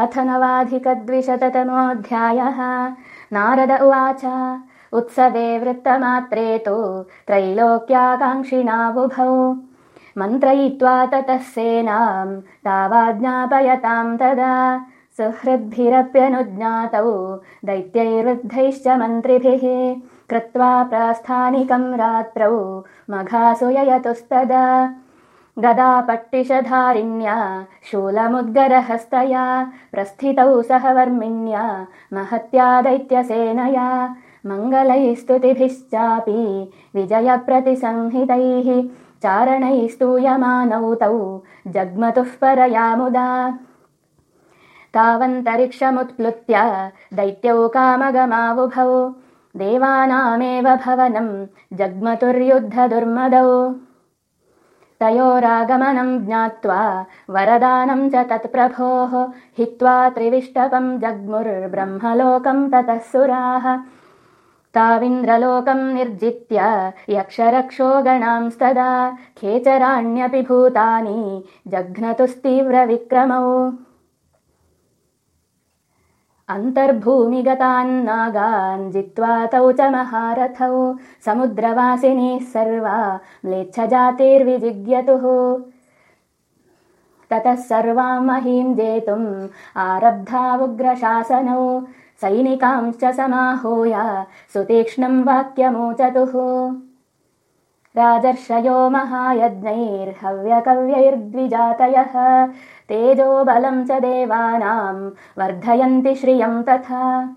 अथ नवाधिकद्विशततमोऽध्यायः। नारद उवाच उत्सवे वृत्तमात्रे तु त्रैलोक्याकाङ्क्षिणाबुभौ मन्त्रयित्वा ततः सेनाम् तावाज्ञापयताम् तदा सुहृद्भिरप्यनुज्ञातौ दैत्यैर्वृद्धैश्च मन्त्रिभिः कृत्वा प्रास्थानिकम् रात्रौ मघासुययतुस्तदा गदापट्टिशधारिण्या शूलमुद्गरहस्तया प्रस्थितौ सह वर्मिण्या महत्या दैत्यसेनया मङ्गलैः स्तुतिभिश्चापि विजयप्रतिसंहितैः चारणैः स्तूयमानौ तौ जग्मतुः परया मुदा। तावन्तरिक्षमुत्प्लुत्य दैत्यौ कामगमावुभौ देवानामेव भवनम् जग्मतुर्युद्धदुर्मदौ तयोरागमनम् ज्ञात्वा वरदानम् च तत्प्रभोः हित्वा त्रिविष्टपम् जग्मुर्ब्रह्मलोकम् ततः सुराः। ताविन्द्रलोकम् निर्जित्य यक्षरक्षो गणांस्तदा खेचराण्यपि भूतानि जघ्नतुस्तीव्रविक्रमौ अन्तर्भूमिगतान्नागान् जित्वा तौ च महारथौ। समुद्रवासिनीः सर्वा म्लेच्छजातिर्विजिज्ञतुः। ततः सर्वां महीम् जेतुम् आरब्धा उग्रशासनौ। सैनिकांश्च समाहूय सुतीक्ष्णम् वाक्यमोचतुः राजर्षयो महायज्ञैर्हव्यकव्यैर्द्विजातयः। तेजो बलम् च देवानाम् वर्धयन्ति श्रियम् तथा।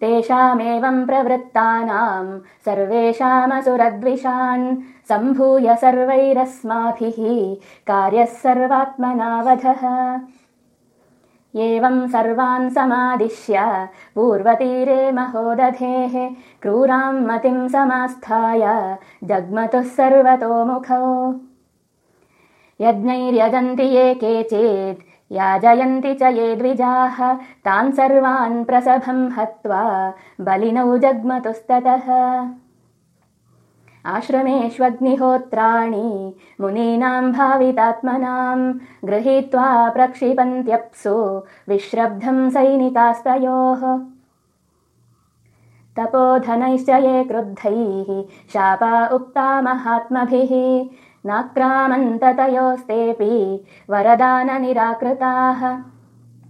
तेषामेवम् प्रवृत्तानाम् सर्वेषामसुरद्विषान् सम्भूय सर्वैरस्माभिः कार्यः सर्वात्मनावधः एवम् सर्वान् समादिश्य। पूर्वतीरे महोदधेः क्रूराम् मतिम् समास्थाय। जग्मतुः सर्वतोमुखौ यज्ञैर्यजन्ति ये केचित् याजयन्ति च ये द्विजाः। तान् सर्वान् प्रसभम् हत्वा बलिनौ जग्मतुस्ततः आश्रमेष्वग्निहोत्राणि मुनीनाम् भावितात्मनाम् गृहीत्वा प्रक्षिपन्त्यप्सु विश्रब्धम् सैनिकास्तयोः तपोधनैश्च ये क्रुद्धैः शापा उक्ता महात्मभिः नाक्रामन्ततयोस्तेऽपि वरदाननिराकृताः